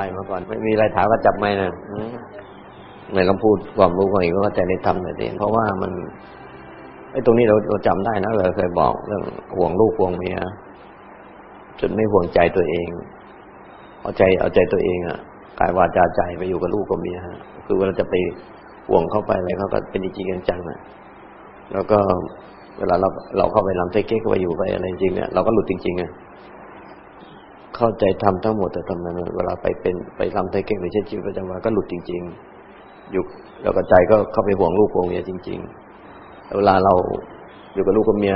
ล่มาก่อน ไม่มีอะไรถามก็จับไม่นะไม่ลองพูดความรู้ของอีกก็ใจในธรรมหน่อยเองเพราะว่ามันไอ้ตรงนี้เราเราจำได้นะเราเคยบอกเรื่องห่วงลูกห่วงเมียจนไม่ห่วงใจตัวเอง เอาใจเอาใจตัวเองอะกายวาจาใจไปอยู่กับลูกกับเมียคือเวลาจะไปห่วงเข้าไปอะไรเขาก็เป็นจริงจังๆนะแล้วก็เวลาเราเราเข้าไปลำเทเก๊กไปอยู่ไปอะไรจริงเนี่ยเราก็หลุดจริงๆอะ เข้าใจทำทั้งหมดแต่ทำไมเวลาไปเป็นไปลำเทเก๊กหรือใช้ชีวิตประจำวันก็หลุดจริง ๆ อยู่แล้วก็ใจก็เข้าไปห่วงลูกห่วงเมียจริงๆเวลาเราอยู่กับลูกกับเมีย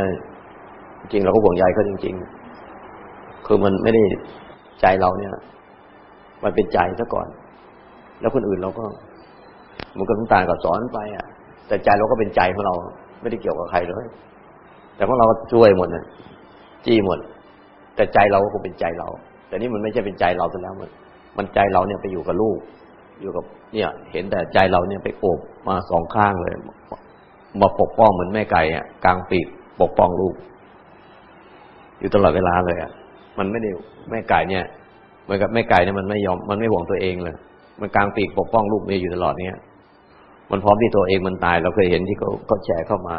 จริงเราก็ห่วงใยเขาจริง ๆ คือมันไม่ได้ใจเราเนี่ย มันเป็นใจซะก่อน แล้วคนอื่นเราก็มันก็ต้องตากับสอนไปอะ แต่ใจเราก็เป็นใจของเรา ไม่ได้เกี่ยวกับใครเลย แต่พวกเราช่วยหมดนะจี้หมด แต่ใจเราก็คงเป็นใจเรา แต่นี่มันไม่ใช่เป็นใจเราซะแล้วมันมันใจเราเนี่ยไปอยู่กับลูก อยู่กับเนี่ย เห็นแต่ใจเราเนี่ยไปโอบมาสองข้างเลย มาปกป้องเหมือนแม่ไก่อะกลางปีกปกป้องลูก อยู่ตลอดเวลาเลยอะมันไม่ได้แม่ไก่เนี่ยเหมือนกับแม่ไก่เนี่ยมันไม่ยอมมันไม่ห่วงตัวเองเลย มันกลางปีกปกป้องลูกเมียอยู่ตลอดเนี้ยมันพร้อมที่ตัวเองมันตาย เราเคยเห็นที่เขาเขาแชร์เข้ามา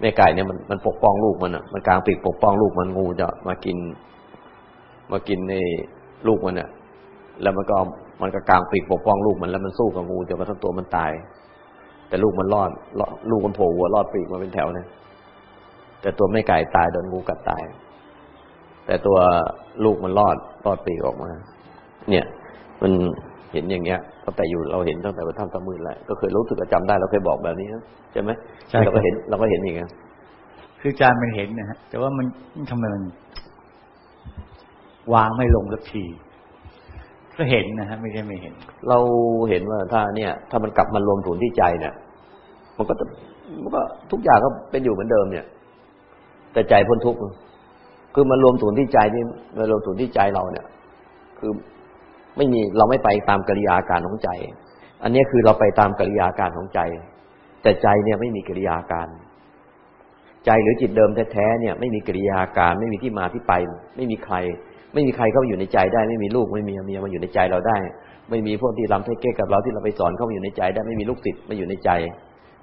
แม่ไก่เนี่ยมันมันปกป้องลูกมันอะมันกลางปีกปกป้องลูกมันงูจะมากิน มากินในลูกมันอะแล้วมันก็มันก็กลางปีกปกป้องลูกมันแล้วมันสู้กับงูจนกระทั่งตัวมันตาย แต่ลูกมันรอดลูกมันโผล่หัวรอดปีกมาเป็นแถวเนี่ยแต่ตัวแม่ไก่ตายโดนงูกัดตาย แต่ตัวลูกมันรอดรอดปีกออกมา เนี่ย มันเห็นอย่างเงี้ยตั้งแต่อยู่เราเห็นตั้งแต่วันท่านตะมือแหละก็เคยรู้สึกจำได้เราเคยบอกแบบนี้ใช่ไหมใช่เราก็เห็นเราก็เห็นอย่างเงี้ยคือจานมันเห็นนะฮะแต่ว่ามันทำไมมัน วางไม่ลงสักที ก็เห็นนะฮะไม่ใช่ไม่เห็น เราเห็นว่าถ้าเนี่ย ถ้ามันกลับมารวมถุนที่ใจเนี่ย มันก็มันก็ทุกอย่างก็เป็นอยู่เหมือนเดิมเนี่ย แต่ใจพ้นทุกข์คือมันรวมถุนที่ใจนี่มันรวมถุนที่ใจเราเนี่ย คือไม่มีเราไม่ไปตามกิริยาการของใจ อันนี้คือเราไปตามกิริยาการของใจ แต่ใจเนี่ยไม่มีกิริยาการใจหรือจิตเดิมแท้ๆเนี่ย ไม่มีกิริยาการไม่มีที่มาที่ไป ไม่มีใคร ไม่มีใครเข้าอยู่ในใจได้ ไม่มีลูกไม่มีเมียมาอยู่ในใจเราได้ ไม่มีพวกที่รำเทเก้กับเราที่เราไปสอนเข้ามาอยู่ในใจได้ไม่มีลูกศิษย์มาอยู่ในใจ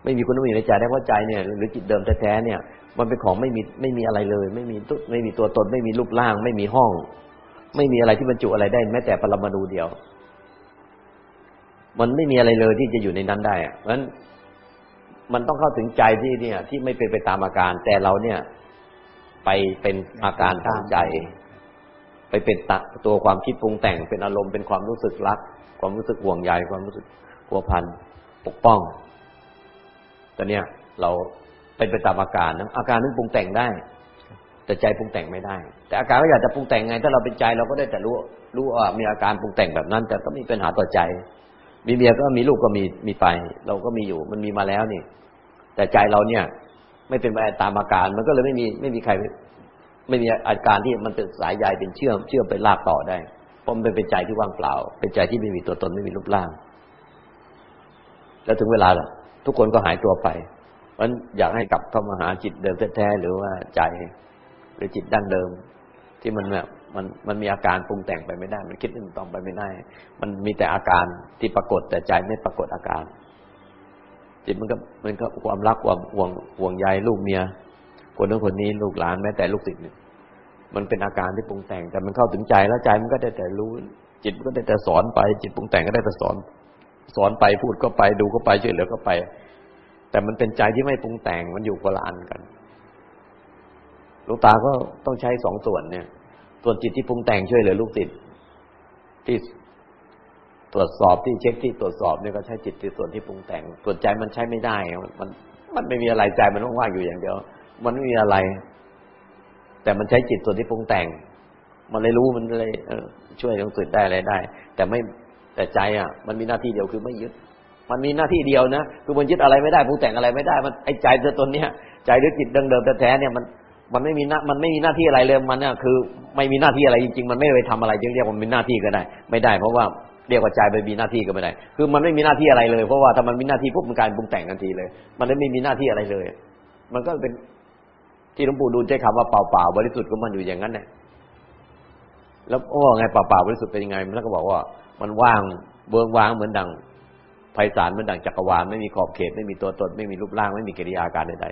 ไม่มีคนมาอยู่ในใจได้เพราะใจเนี่ยหรือจิตเดิมแท้ๆเนี่ย มันเป็นของไม่มีไม่มีอะไรเลย ไม่มีตุไม่มีตัวตน ไม่มีรูปร่าง ไม่มีห้อง ไม่มีอะไรที่บรรจุอะไรได้แม้แต่ปรมาณูเดียว มันไม่มีอะไรเลยที่จะอยู่ในนั้นได้เพราะฉะนั้นมันต้องเข้าถึงใจที่เนี่ย ที่ไม่เป็นไปตามอาการ แต่เราเนี่ย ไปเป็นอาการตามใจ ไปเป็นตตัวความคิดปรุงแต่งเป็นอารมณ์เป็นความรู้สึกรัก ความรู้สึกห่วงใยความรู้สึกผัวพันปกป้องแตอนเนี้ยเราเป็นไปตามอาการนะอาการนั้นปรุงแต่งได้ แต่ใจปรุงแต่งไม่ได้ แต่อาการก็อยากจะปรุงแต่งไง ถ้าเราเป็นใจเราก็ได้แต่รู้รู้ว่ามีอาการปรุงแต่งแบบนั้น แต่ก็มีปัญหาต่อใจ มีเมียก็มีลูกก็มีมีไป เราก็มีอยู่ มันมีมาแล้วนี่ แต่ใจเราเนี่ย ไม่เป็นไปตามอาการ มันก็เลยไม่มีไม่มีใคร ไม่มีอาการที่มันเป็นสายใยเป็นเชื่อมเชื่อมไปลากต่อได้เพราะมันเป็นใจที่ว่างเปล่า เป็นใจที่ไม่มีตัวตนไม่มีรูปร่าง แล้วถึงเวลาล่ะ ทุกคนก็หายตัวไปเพราะนั้นอยากให้กลับเข้ามาหาจิตเดิมแท้ๆหรือว่าใจหรือจิตดั้งเดิม ที่มันแบบมันมันมีอาการปรุงแต่งไปไม่ได้ มันคิดอื่นต้องไปไม่ได้ มันมีแต่อาการที่ปรากฏแต่ใจไม่ปรากฏอาการ จิตมันก็มันก็ความรักความห่วงห่วงใยลูกเมียคนนั้นคนนี้ลูกหลานแม้แต่ลูกศิษย์เนี่ย มันเป็นอาการที่ปรุงแต่ง แต่มันเข้าถึงใจแล้วใจมันก็ได้แต่รู้ จิตมันก็ได้แต่สอนไป จิตปรุงแต่งก็ได้แต่สอน สอนไปพูดก็ไปดูก็ไปช่วยเหลือก็ไป แต่มันเป็นใจที่ไม่ปรุงแต่งมันอยู่คนละอันกันลูกตาก็ต้องใช้สองส่วนเนี่ย ส่วนจิตที่ปรุงแต่งช่วยเหลือลูกศิษย์ที่ตรวจสอบที่เช็คที่ตรวจสอบเนี่ยก็ใช้จิตที่ส่วนที่ปรุงแต่งส่วนใจมันใช้ไม่ได้ มันมันไม่มีอะไรใจมันว่างๆอยู่อย่างเดียว มันไม่มีอะไร แต่มันใช้จิตส่วนที่ปรุงแต่ง มันเลยรู้มันเลยเออช่วยลูกศิษย์ได้อะไรได้ แต่ไม่แต่ใจอะ มันมีหน้าที่เดียวคือไม่ยึด มันมีหน้าที่เดียวนะคือมันยึดอะไรไม่ได้ปรุงแต่งอะไรไม่ได้ มันไอ้ใจตัวเนี้ยใจหรือจิตเดิมๆแท้ๆเนี่ยมันมันไม่มีหน้ามันไม่มีหน้าที่อะไรเลยมันเนี่ยคือ ไม่มีหน้าที่อะไรจริงๆ มันไม่ไปทำอะไรจึงเรียกว่ามีหน้าที่ก็ได้ ไม่ได้เพราะว่าเรียกว่าใจไปมีหน้าที่ก็ไม่ได้ คือมันไม่มีหน้าที่อะไรเลย เพราะว่าถ้ามันมีหน้าที่ปุ๊บมันกลายปรุงแต่งทันทีเลย มันไม่มีหน้าที่อะไรเลย มันก็เป็น ที่หลวงปู่ดูลใช้คำว่าเปล่าๆบริสุทธิ์ก็มันอยู่อย่างนั้นแหละแล้วโอ้ไงเปล่าๆบริสุทธิ์เป็นยังไงมันก็บอกว่า มันว่างเบื้องว่างเหมือนดังไพศาลเหมือนดังจักรวาลไม่มีขอบเขตไม่มีตัวตนไม่มีรูปร่างไม่มีกิริยาการใด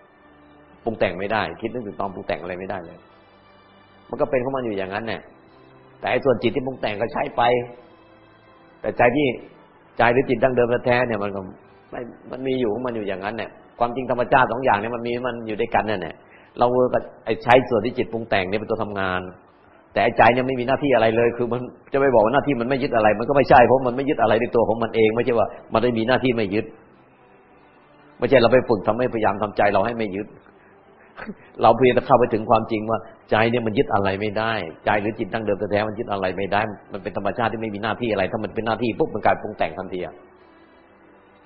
ๆปรุงแต่งไม่ได้ คิดนึกถึงตอนปรุงแต่งอะไรไม่ได้เลย มันก็เป็นของมันอยู่อย่างนั้นเนี่ยแต่ไอ้ส่วนจิตที่ปรุงแต่งก็ใช้ไป แต่ใจที่ใจหรือจิตดั้งเดิมแท้เนี่ยมันก็ไม่มันมีอยู่ของมันอยู่อย่างนั้นเนี่ย ความจริงธรรมชาติสองอย่างเนี่ยมันมีมันอยู่ด้วยกันเนี่ยเราก็ไอ้ใช้ส่วนที่จิตปรุงแต่งเนี่ยเป็นตัวทำงาน แต่ใจเนี่ยไม่มีหน้าที่อะไรเลย คือมันจะไม่บอกว่าหน้าที่มันไม่ยึดอะไร มันก็ไม่ใช่เพราะมันไม่ยึดอะไรในตัวของมันเอง ไม่ใช่ว่ามันได้มีหน้าที่ไม่ยึดไม่ใช่เราไปฝึกทำให้พยายามทำใจเราให้ไม่ยึด เราเพียงแต่เข้าไปถึงความจริงว่า ใจเนี่ยมันยึดอะไรไม่ได้ ใจหรือจิตตั้งเดิมแท้ๆมันยึดอะไรไม่ได้ มันเป็นธรรมชาติที่ไม่มีหน้าที่อะไร ถ้ามันเป็นหน้าที่ปุ๊บมันกลายปรุงแต่งทันที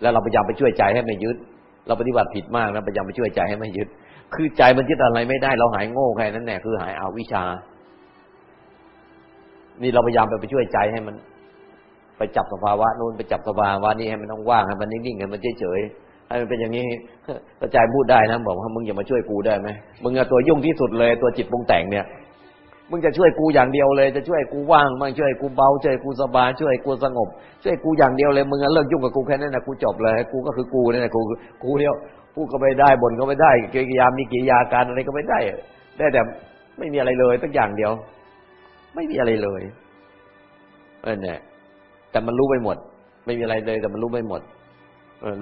แล้วเราพยายามไปช่วยใจให้ไม่ยึด เราปฏิบัติผิดมากนะพยายามไปช่วยใจให้ไม่ยึด คือใจมันยึดอะไรไม่ได้ เราหายโง่แค่นั้นแหละคือหายอาวิชา นี่เราพยายามไปไปช่วยใจให้มัน ไปจับสภาวะนู้นไปจับสภาวะนี้ให้มันต้องว่างให้มันนิ่งๆให้มันเฉยๆให้มันเป็นอย่างนี้กระจายพูดได้นะบอกว่ามึงอย่ามาช่วยกูได้ไหมมึงอะตัวยุ่งที่สุดเลยตัวจิตปรุงแต่งเนี่ย มึงจะช่วยกูอย่างเดียวเลย จะช่วยกูว่างมั่งช่วยกูเบาช่วยกูสบายช่วยกูสงบ ช่วยกูอย่างเดียวเลยมึงเลิกยุ่งกับกูแค่นั้นนะกูจบเลย กูก็คือกูนี่แหละกูกูเดียวพูดก็ไม่ได้บ่นก็ไม่ได้กิริยามีกิริยาการอะไรก็ไม่ได้ได้แต่ไม่มีอะไรเลยสักอย่างเดียว ไม่มีอะไรเลยเออเนี่ยแต่มันรู้ไปหมด ไม่มีอะไรเลย แต่มันรู้ไปหมด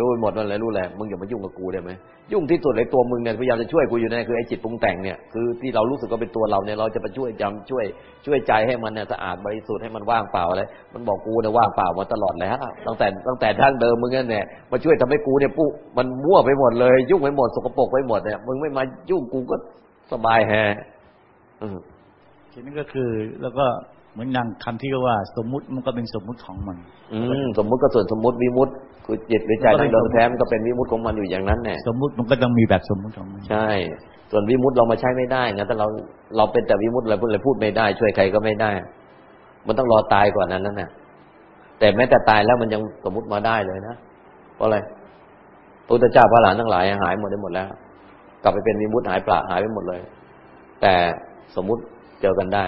รู้หมดว่าอะไรรู้แหละมึงอย่ามายุ่งกับกูได้ไหมยุ่งที่สุดเลยตัวมึงเนี่ยพยายามจะช่วยกูอยู่ในคือไอ้จิตปรุงแต่งเนี่ยคือที่เรารู้สึกว่าเป็นตัวเราเนี่ยเราจะไปช่วยจำช่วย ช่วยใจให้มันเนี่ยสะอาดบริสุทธิ์ให้มันว่างเปล่าอะไรมันบอกกูเนี่ยว่างเปล่ามาตลอดแล้วตั้งแต่ตั้งแต่ทั้งเดิมมึงเนี่ย มาช่วยทำให้กูเนี่ยปุ๊มันมั่วไปหมดเลย ยุ่งไปหมดสกปรกไปหมดเนี่ยมึงไม่มายุ่งกูก็สบายแฮทีนี้ก็คือแล้วก็ เหมือนอย่างคำที่เรียกว่า สมมุติมันก็เป็นสมมุติของมัน อืมสมมุติก็ส่วนสมมุติวิมุติคือจิตหรือใจทั้งเดิมแท้มันก็เป็นวิมุติของมันอยู่อย่างนั้นแน่สมมุติมันก็ต้องมีแบบสมมุติของมันใช่ ส่วนวิมุติเรามาใช้ไม่ได้นะแต่เราเราเป็นแต่วิมุติอะไรพูดอะไรพูดไม่ได้ ช่วยใครก็ไม่ได้ มันต้องรอตายก่อนนั้นนั่นน่ะแต่แม้แต่ตายแล้วมันยังสมมุติมาได้เลยนะเพราะอะไรพระพุทธเจ้าพระหลานทั้งหลายหายหมดได้หมดแล้ว กลับไปเป็นวิมุติหายปราหายไปหมดเลย แต่สมมุติเจอกันได้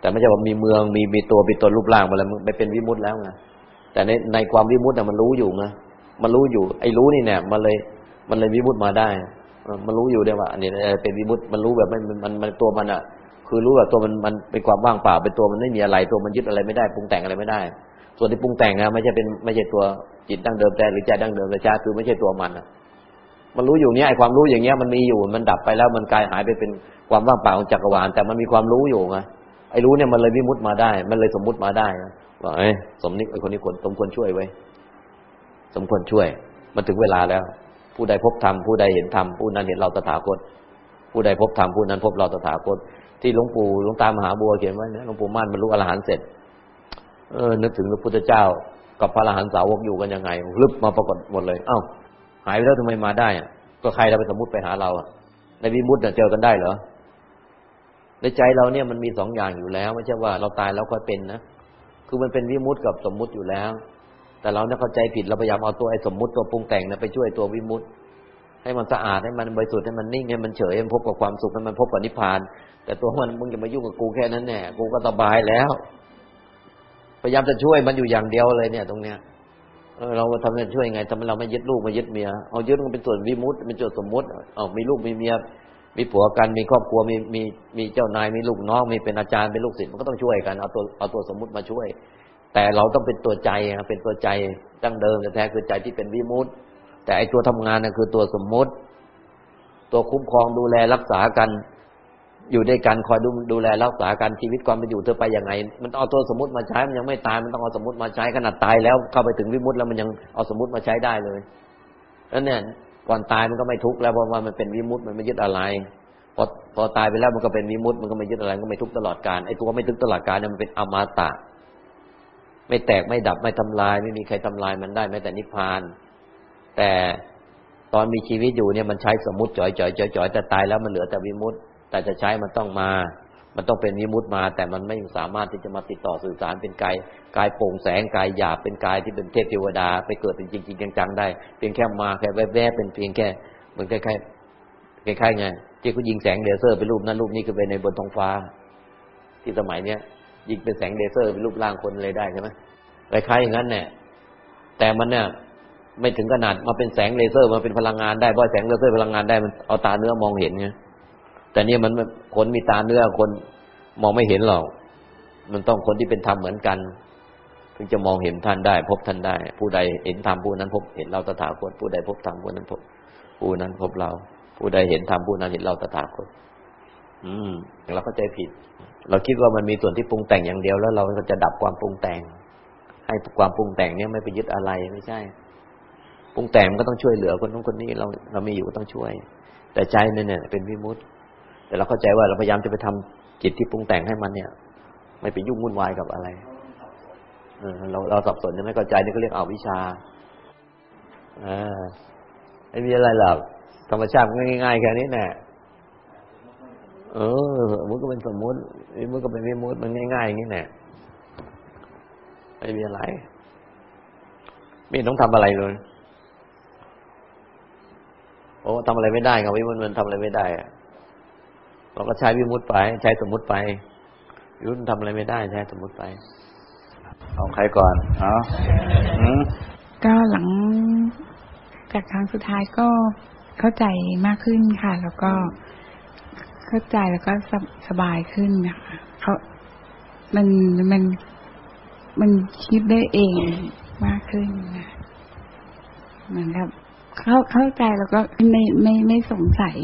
แต่ไม่ใช่ว่ามีเมืองมีมีตัวมีตนรูปร่างมาแล้วไม่เป็นวิมุตต์แล้วไงแต่ในในความวิมุตต์เนี่ยมันรู้อยู่ไงมันรู้อยู่ ไอ้รู้นี่เนี่ยมันเลยมันเลยวิมุตต์มาได้มันรู้อยู่ได้ว่าอันนี้เป็นวิมุตต์มันรู้แบบไม่มันมันตัวมันอะ คือรู้แบบตัวมันมันเป็นความว่างเปล่าเป็นตัวมันไม่มีอะไร ตัวมันยึดอะไรไม่ได้ปรุงแต่งอะไรไม่ได้ ส่วนที่ปรุงแต่งนะไม่ใช่เป็นไม่ใช่ตัวจิตดั้งเดิมแต่หรือใจดั้งเดิมแต่ใจคือไม่ใช่ตัวมันอะมันรู้อยู่เนี้ยไอ้ความรู้อย่างเงี้ยมันมีอยู่มันดับไปแล้วมันกลายหายไปเป็นความว่างเปล่าของจักรวาลแต่มันมีความรู้อยู่ไง ไอ้รู้เนี่ยมันเลยวิมุตมาได้ มันเลยสมมุติมาได้ว่าไอ้สมนิไอ้คนนี้ควรสมควรช่วยไว้ สมควรช่วย มันถึงเวลาแล้ว ผู้ใดพบธรรมผู้ใดเห็นธรรมผู้นั้นเห็นเราตถาคต ผู้ใดพบธรรมผู้นั้นพบเราตถาคต ที่หลวงปู่หลวงตามหาบัวเขียนไว้นะหลวงปู่ม่านบรรลุอรหันต์เสร็จ เออ นึกถึงพระพุทธเจ้า กับพระอรหันต์สาวกอยู่กันยังไงลึบมาปรากฏหมดเลย เอ้า หายไปแล้วทำไมมาได้อะก็ใครเราไปสมมติไปหาเราอะในวิมุตเนี่ยเจอกันได้เหรอ ในใจเราเนี่ยมันมีสองอย่างอยู่แล้ว ไม่ใช่ว่าเราตายแล้วค่อยเป็นนะคือมันเป็นวิมุตต์กับสมมุติอยู่แล้ว แต่เราเนี่ยเข้าใจผิดเราพยายามเอาตัวไอ้สมมุติตัวปรุงแต่งนะไปช่วยตัววิมุตต์ให้มันสะอาดให้มันบริสุทธิ์ให้มันนิ่งให้มันเฉยให้มันพบกับความสุขให้มันพบกับนิพพาน แต่ตัวมันมึงจะมายุ่งกับกูแค่นั้นแน่กูก็สบายแล้ว พยายามจะช่วยมันอยู่อย่างเดียวเลยเนี่ย ตรงเนี้ยเราทำจะช่วยไงทำให้เราไม่ยึดลูกไม่ยึดเมียเอายึดมันเป็นส่วนวิมุตต์เป็นส่วนสมมุติเอามีลูกมีเมีย มีผัวกันมีครอบครัวมีมีมีเจ้านายมีลูกน้อง มีเป็นอาจารย์เป็นลูกศิษย์มันก็ต้องช่วยกันเอาตัวเอาตัวสมมุติมาช่วย แต่เราต้องเป็นตัวใจเป็นตัวใจตั้งเดิมแท้คือใจที่เป็นวิมุตต์แต่ไอตัวทำงานน่ะคือตัวสมมุติ ตัวคุ้มครองดูแลรักษากันอยู่ด้วยกันคอยดูดูแลรักษากันชีวิตความเป็นอยู่เธอไปอยังไง มันเอาตัวสมมติมาใช้มันยังไม่ตายมันต้องเอาสมมติมาใช้ขนาดตายแล้วเข้าไปถึงวิมุตต์แล้วมันยังเอาสมมติมาใช้ได้เลยนั่นเนี่ย ก่อนตายมันก็ไม่ทุกข์แล้วเพราะว่ามันเป็นวิมุตต์มันไม่ยึดอะไรพอพอตายไปแล้วมันก็เป็นวิมุตต์มันก็ไม่ยึดอะไรก็ไม่ทุกข์ตลอดกาลไอ้ตัวไม่ทุกข์ตลอดกาลเนี่ยมันเป็นอมตะ ไม่แตกไม่ดับไม่ทำลาย ไม่มีใครทำลายมันได้แม้แต่นิพพาน แต่ตอนมีชีวิตอยู่เนี่ยมันใช้สมมติจ่อยจ่อยจ่อยจ่อยแต่ตายแล้วมันเหลือแต่วิมุตต์แต่จะใช้มันต้องมา มันต้องเป็นวิมุตต์มา แต่มันไม่สามารถที่จะมาติดต่อสื่อสารเป็นกายกายโปร่งแสงกายหยาบเป็นกายที่เป็นเทพเทวดา ไปเกิดเป็นจริงจริงจังๆได้ เพียงแค่มาแค่แวบๆเป็นเพียงแค่เหมือนคล้ายๆคล้ายๆไงที่เขายิงแสงเลเซอร์ไปรูปนั้นรูปนี้คือไปในบนท้องฟ้า ที่สมัยเนี้ยยิงเป็นแสงเลเซอร์เป็นรูปร่างคนเลยได้ใช่ไหมคล้ายๆอย่างนั้นเนี่ยแต่มันเนี่ยไม่ถึงขนาดมาเป็นแสงเลเซอร์มาเป็นพลังงานได้เพราะแสงเลเซอร์พลังงานได้มันเอาตาเนื้อมองเห็นไง แต่เนี่ยมันคนมีตาเนื้อคนมองไม่เห็นหรอกมันต้องคนที่เป็นธรรมเหมือนกันถึงจะมองเห็นท่านได้ พบท่านได้ ผู้ใดเห็นธรรมผู้นั้น พบเห็นเราตถาคตผู้ใดพบธรรมผู้นั้นพบผู้นั้นพบเรา ผู้ใดเห็นธรรมผู้นั้นเห็นเราตถาคต อืมเราเข้าใจผิด เราคิดว่ามันมีส่วนที่ปรุงแต่งอย่างเดียวแล้ว เราก็จะดับความปรุงแต่ง ให้ความปรุงแต่งเนี้ยไม่ไปยึดอะไรไม่ใช่ปรุงแต่งมันก็ต้องช่วยเหลือคนนู้นคนนี้เราเรามีอยู่ก็ต้องช่วย แต่ใจเนี่ยเป็นวิมุต แต่เราเข้าใจว่าเราพยายามจะไปทำจิตที่ปรุงแต่งให้มันเนี่ย ไม่ไปยุ่งวุ่นวายกับอะไรเออเราเราสับสนยังไม่เข้าใจนี่ก็เรียกเอาวิชาอ่าไม่มีอะไรหรอกธรรมชาติง่ายๆแค่นี้แน่เออสมมติก็เป็นสมมติวิมุตก็เป็นวิมุตมันง่ายๆอย่างนี้แน่ไม่มีอะไร ไม่ต้องทำอะไรเลยโอ้ทำอะไรไม่ได้ครับวิมุตมันทำอะไรไม่ได้อะ เราก็ใช้วิมุตไป ใช้สมมุติไปวิมุตทำอะไรไม่ได้ใช้สมมุติไปเอาใครก่อนเอาอืมก็หลังจากครั้งสุดท้ายก็เข้าใจมากขึ้นค่ะ แล้วก็เข้าใจแล้วก็สบสบายขึ้นนะคะเขามันมันมันคิดได้เองมากขึ้นนะเหมือนกับเข้าเข้าใจแล้วก็ไม่ไม่ไม่สงสัย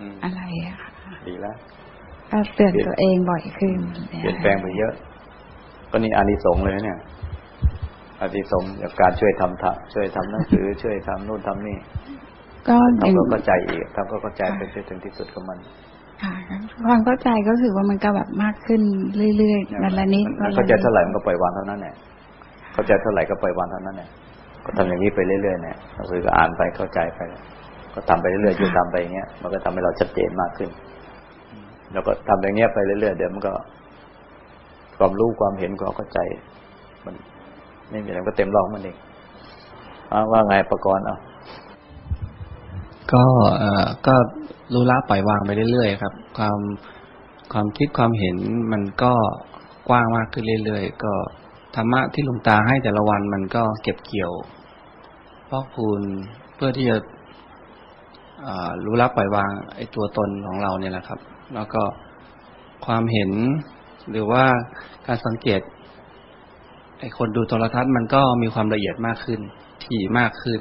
อืมอะไรอะค่ะ ดีแล้วก็เตือนตัวเองบ่อยขึ้นเปลี่ยนแปลงไปเยอะ ก็นี่อานิสงส์เลยนะเนี่ยอานิสงส์จากการช่วยทำทะช่วยทำหนังสือ ช่วยทำนู่นทำนี่ ก็อย่าทำงก็เข้าใจอีกทำก็เข้าใจไปจนถึงที่สุดของมันค่ะความเข้าใจก็คือว่ามันก็แบบมากขึ้นเรื่อยๆวันละนิดมัวันนละเข้าใจนิดเท่าไหร่มันก็ปล่อยวางเท่านั้นแหละเข้าใจเท่าไหร่ก็ปล่อยวางเท่านั้นแหละก็ทำอย่างนี้ไปเรื่อยๆเนี่ยหนังสือก็อ่านไปเข้าใจไป ก็ทำไปเรื่อยๆอยู่ทำไปอย่างเงี้ยมันก็ทำให้เราชัดเจนมากขึ้น แล้วก็ทำอย่างเงี้ยไปเรื่อยๆเดี๋ยวมันก็ ความรู้ความเห็นความเข้าใจ มันไม่มีอะไรก็เต็มรองมันเองอาว่าไงประกรณ์เอาก็เอ่อก็รู้ละปล่อยวางไปเรื่อยๆครับ ความความคิดความเห็นมันก็กว้างมากขึ้นเรื่อยๆก็ธรรมะที่หลวงตาให้แต่ละวันมันก็เก็บเกี่ยวพอกพูนเพื่อที่จะรู้ละปล่อยวางไอ้ตัวตนของเราเนี่ยแหละครับ แล้วก็ความเห็นหรือว่าการสังเกตไอคนดูโทรทัศน์มันก็มีความละเอียดมากขึ้นถี่มากขึ้น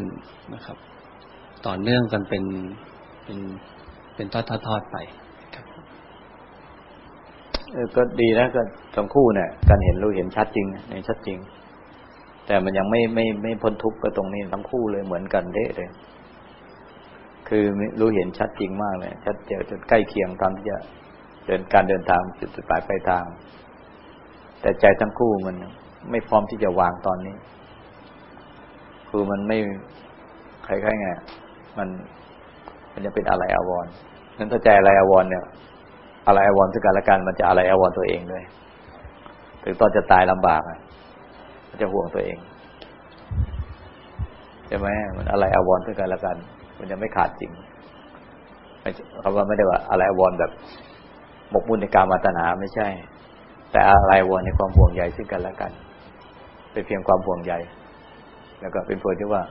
นะครับ ต่อเนื่องกันเป็นเป็นเป็นทอดทอดทอดไปครับก็ดีนะก็ทั้งคู่เนี่ยการเห็นรู้เห็นชัดจริงในชัดจริง แต่มันยังไม่ไม่ไม่พ้นทุกข์ก็ตรงนี้ทั้งคู่เลยเหมือนกันเด้เลย คือรู้เห็นชัดจริงมากเลย ชัดเจนจนใกล้เคียงตอนที่จะเดินการเดินทางจุดจุดหมายปลายทาง แต่ใจทั้งคู่มันไม่พร้อมที่จะวางตอนนี้ คือมันไม่คล้ายๆไงมันมันจะเป็นอะไรอาวรนั้นถ้าใจอะไรอาวรเนี่ย อะไรอาวรณ์ซึ่งกันและกันมันจะอะไรอาวรตัวเองด้วยถึงตอนจะตายลำบากอะมันจะห่วงตัวเองใช่ไหมมันอะไรอาวรณ์ซึ่งกันและกัน มันจะไม่ขาดจริงคำว่าไม่ได้ว่าอะไรวรณ์แบบหมกมุ่นในการมาตนาไม่ใช่ แต่อะไรวรณ์ในความห่วงใยซึ่งกันและกัน เป็นเพียงความห่วงใยแล้วก็เป็นเพียงที่ว่า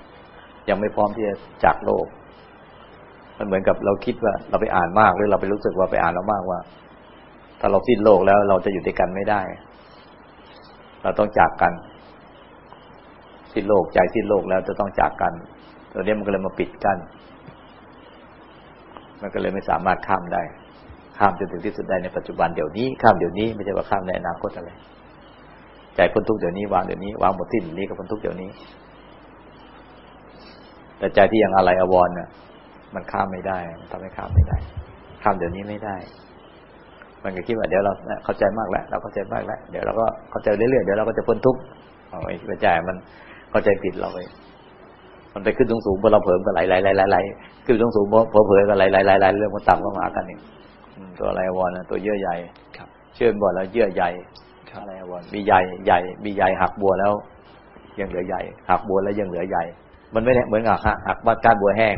ยังไม่พร้อมที่จะจากโลก มันเหมือนกับเราคิดว่าเราไปอ่านมากหรือเราไปรู้สึกว่าไปอ่านแล้วมากว่า ถ้าเราสิ้นโลกแล้วเราจะอยู่ด้วยกันไม่ได้ เราต้องจากกัน สิ้นโลกใจสิ้นโลกแล้วจะต้องจากกันตัวนี้มันก็เลยมาปิดกั้น มันก็เลยไม่สามารถข้ามได้ ข้ามจนถึงที่สุดได้ในปัจจุบันเดี๋ยวนี้ข้ามเดี๋ยวนี้ไม่ใช่ว่าข้ามในอนาคตอะไรใจพ้นทุกเดี๋ยวนี้วางเดี๋ยวนี้วางหมดสิ้นเดี๋ยวนี้ก็พ้นทุกเดี๋ยวนี้ แต่ใจที่ยังอะไรอาวรน่ะ มันข้ามไม่ได้มันทำให้ข้ามไม่ได้ ข้ามเดี๋ยวนี้ไม่ได้ มันก็คิดว่าเดี๋ยวเราเข้าใจมากแล้ว เราเข้าใจมากแล้ว เดี๋ยวเราก็เข้าใจเรื่อยๆเดี๋ยวเราก็จะพ้นทุกข์เอาไอ้ใจมันเข้าใจผิดเราไป มันไปขึ้นสูงสูงๆพอเราเผลอก็ไหลไหลไหลไหลไหลขึ้นสูงสูงๆพอเผลอก็ไหลไหลไหลไหลเรื่องมันต่ำก็มากันเองอืมตัวอะไรวอนนะตัวเยื่อใยครับเชื่อมบ่อแล้วเยื่อใยครับอะไรวอนมีใยใยมีใยหักบัวแล้ว ยังเหลือใยหักบัวแล้วยังเหลือใยมันไม่ได้เหมือนกับหักหักก้านบัวแห้ง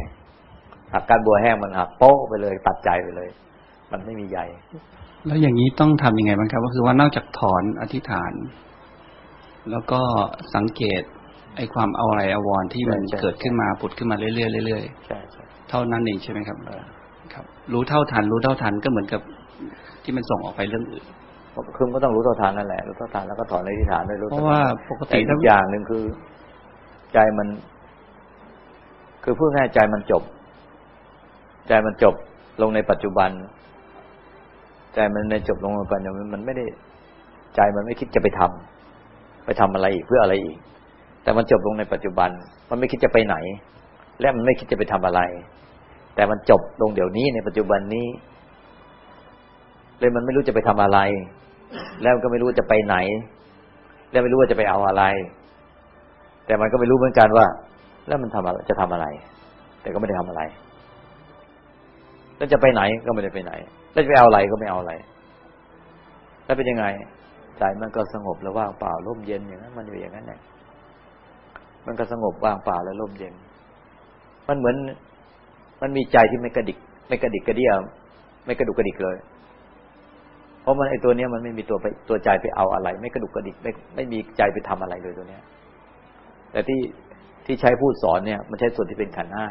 หักก้านบัวแห้งมันหักโป๊ะไปเลยตัดใจไปเลย มันไม่มีใยแล้วอย่างนี้ต้องทำยังไงบ้างครับ ก็คือว่านอกจากถอนอธิษฐาน แล้วก็สังเกต ไอ้ความเอาอะไรอาวรณ์ที่มันใช่ใช่เกิดขึ้นมาผุดขึ้นมาเรื่อยๆเรื่อยใช่ใช่ๆเท่านั้นเองใช่ไหมครับเออครับ รู้เท่าทัน รู้เท่าทันก็เหมือนกับที่มันส่งออกไปเรื่องอื่นคือมันก็ต้องรู้เท่าทานนั่นแหละรู้เท่าทานแล้วก็ถอนอธิษฐานด้วยรู้เพท่ราะว่าปกแต่ติอีถ้ากอย่างหนึ่งคือ ใจมัน คือพูดง่ายๆใจมันจบ ใจมันจบลงในปัจจุบัน ใจมันในจบลงในปัจจุบันมันไม่ได้ ใจมันไม่คิดจะไปทำไปทำอะไรอีกเพื่ออะไรอีก แต่มันจบลงในปัจจุบัน มันไม่คิดจะไปไหน และมันไม่คิดจะไปทำอะไร แต่มันจบลงเดี๋ยวนี้ในปัจจุบันนี้ เลยมันไม่รู้จะไปทำอะไร แล้วก็ไม่รู้จะไปไหน แล้วไม่รู้ว่าจะไปเอาอะไร แต่มันก็ไม่รู้เหมือนกันว่า แล้วมันทำอะไรจะทำอะไร แต่ก็ไม่ได้ทำอะไร แล้วจะไปไหนก็ไม่ได้ไปไหน แล้วจะไปเอาอะไรก็ไม่เอาอะไร แล้วเป็นยังไงใจมันก็สงบแล้วว่างเปล่าร่มเย็นอย่างนั้นมันอยู่อย่างนั้นแหละ มันก็สงบว่างเปล่าแล้วร่มเย็น มันเหมือน มันมีใจที่ไม่กระดิก ไม่กระดิกกระเดี่ยไม่กระดุกกระดิกเลย เพราะมันไอตัวเนี้ยมันไม่มีตัวไปตัวใจไปเอาอะไร ไม่กระดุกกระดิกไม่ไม่มีใจไปทำอะไรเลยตัวเนี้ย แต่ที่ที่ใช้พูดสอนเนี่ย มันใช้ส่วนที่เป็นขันห้า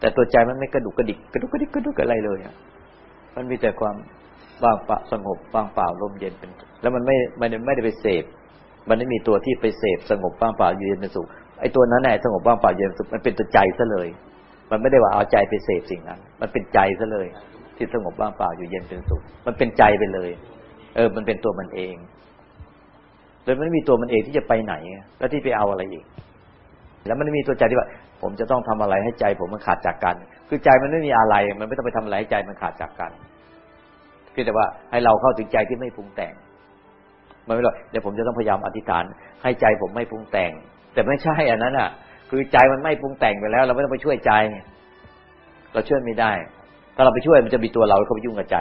แต่ตัวใจมันไม่กระดุกกระดิกกระดุกกระดิกกระดุกอะไรเลยอะมันมีแต่ความว่างเปล่าสงบว่างเปล่าลมเย็นเป็น แล้วมันไม่ไม่ได้ไม่ได้ไปเสพ มันไม่มีตัวที่ไปเสพสงบว่างเปล่าเย็นเป็นสุขไอ้ตัวนั้นแหละสงบว่างเปล่าเย็นเป็นสุขมันเป็นตัวใจซะเลย มันไม่ได้ว่าเอาใจไปเสพสิ่งนั้น มันเป็นใจซะเลย ที่สงบว่างเปล่าอยู่เย็นเป็นสุข มันเป็นใจไปเลย เออ มันเป็นตัวมันเองเลยมันไม่มีตัวมันเองที่จะไปไหน แล้วที่ไปเอาอะไรอีก แล้วมันไม่มีตัวใจที่ว่าผมจะต้องทำอะไรให้ใจ ผมมันขาดจากกัน คือใจมันไม่มีอะไร มันไม่ต้องไปทำอะไรให้ใจมันขาดจากกันเพียงแต่ว่าให้เราเข้าถึงใจที่ไม่ปรุงแต่ง มันไม่หรอกเดี๋ยวผมจะต้องพยายามอธิษฐาน ให้ใจผมไม่ปรุงแต่ง แต่ไม่ใช่อันนั้นอะ คือใจมันไม่ปรุงแต่งไปแล้ว เราไม่ต้องไปช่วยใจ เราช่วยไม่ได้ ถ้าเราไปช่วยมันจะมีตัวเราเข้าไปยุ่งกับใจ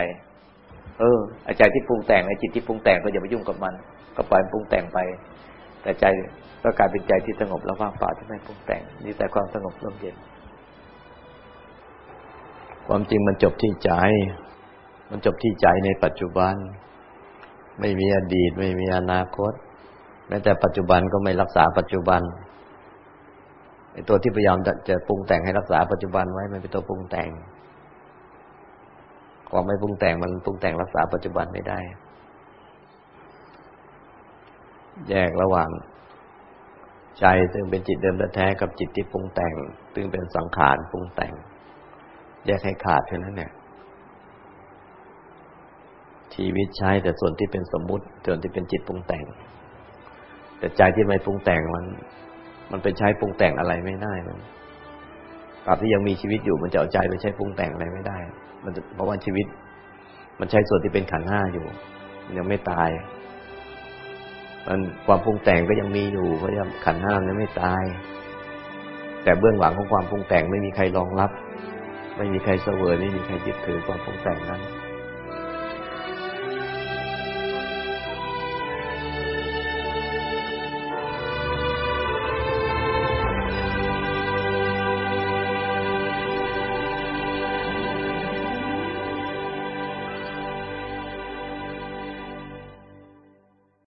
เออไอ้ใจที่ปรุงแต่งไอ้จิตที่ปรุงแต่งก็อย่าไปยุ่งกับมัน ก็ปล่อยมันปรุงแต่งไป แต่ใจก็กลายเป็นใจที่สงบแล้วว่างเปล่าที่ไม่ปรุงแต่งมีแต่ความสงบร่มเย็น ความจริงมันจบที่ใจ มันจบที่ใจในปัจจุบัน ไม่มีอดีต ไม่มีอนาคตแม้แต่ปัจจุบันก็ไม่รักษาปัจจุบันไอ้ตัวที่พยายามจะจะปรุงแต่งให้รักษาปัจจุบันไว้มันเป็นตัวปรุงแต่ง ความไม่ปรุงแต่งมันปรุงแต่งรักษาปัจจุบันไม่ได้ แยกระหว่าง ใจซึ่งเป็นจิตเดิมแท้กับจิตที่ปรุงแต่ง ซึ่งเป็นสังขารปรุงแต่ง แยกให้ขาดเท่านั้นเนี่ย ชีวิตใช้แต่ส่วนที่เป็นสมมุติ ส่วนที่เป็นจิตปรุงแต่ง แต่ใจที่ไม่ปรุงแต่งมัน มันไปใช้ปรุงแต่งอะไรไม่ได้มันตราบที่ยังมีชีวิตอยู่มันจะเอาใจไปใช้ปรุงแต่งอะไรไม่ได้ มันเพราะว่าชีวิต มันใช้ส่วนที่เป็นขันห้าอยู่ มันยังไม่ตาย มันความปรุงแต่งก็ยังมีอยู่เพราะยังขันห้ามันยังไม่ตาย แต่เบื้องหลังของความปรุงแต่งไม่มีใครรองรับ ไม่มีใครเสวยไม่มีใครยึดถือความปรุงแต่งนั้น